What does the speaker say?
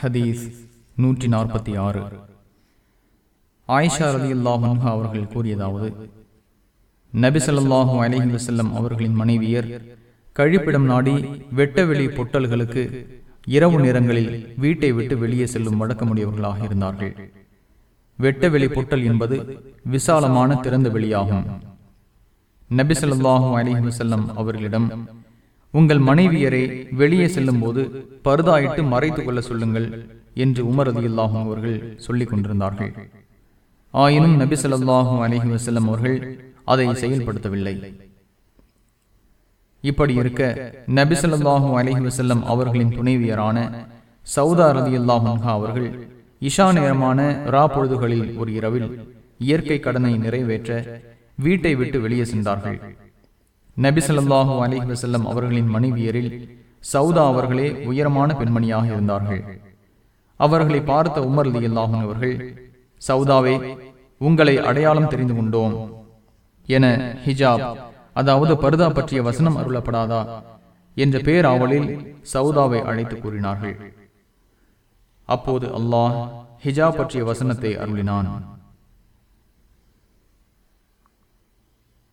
ஹதீஸ் நூற்றி நாற்பத்தி ஆறு. ஆயிஷா அலி அல்லாஹா அவர்கள் கூறியதாவது நபிசல்லாஹு அலஹி வசல்லம் அவர்களின் மனைவியர் கழிப்பிடம் நாடி வெட்டவெளி பொட்டல்களுக்கு இரவு நேரங்களில் வீட்டை விட்டு வெளியே செல்லும் வழக்கமுடையவர்களாக இருந்தார்கள். வெட்டவெளி பொட்டல் என்பது விசாலமான திறந்த வெளியாகும். நபிசல்லாஹு அலஹி வசல்லம் அவர்களிடம் உங்கள் மனைவியரை வெளியே செல்லும் போது பருதாயிட்டு மறைத்துக் கொள்ள சொல்லுங்கள் என்று உமரது இல்லாஹும் அவர்கள் சொல்லிக் கொண்டிருந்தார்கள். ஆயினும் நபி சொல்லாஹும் அலஹி வசல்லம் அவர்கள் அதை செயல்படுத்தவில்லை. இப்படி இருக்க நபி சொல்லாஹும் அலஹி வசல்லம் அவர்களின் துணைவியரான சவுதா ரதி அல்லாஹா அவர்கள் இஷா நேரமான ரா பொழுதுகளில் ஒரு இரவில் இயற்கை கடனை நிறைவேற்ற வீட்டை விட்டு வெளியே சென்றார்கள். நபி சொல்லாஹு அலி வசல்லம் அவர்களின் மனைவியரில் சவுதா அவர்களே உயரமான பெண்மணியாக இருந்தார்கள். அவர்களை பார்த்த உமர் அலி அல்லாஹும் அவர்கள் சவுதாவே உங்களை அடையாளம் தெரிந்து கொண்டோம். என ஹிஜாப் அதாவது பருதா பற்றிய வசனம் அருளப்படாதா? என்ற பேராவலில் சவுதாவை அழைத்து கூறினார்கள். அப்போது அல்லாஹ் ஹிஜாப் பற்றிய வசனத்தை அருளினான்.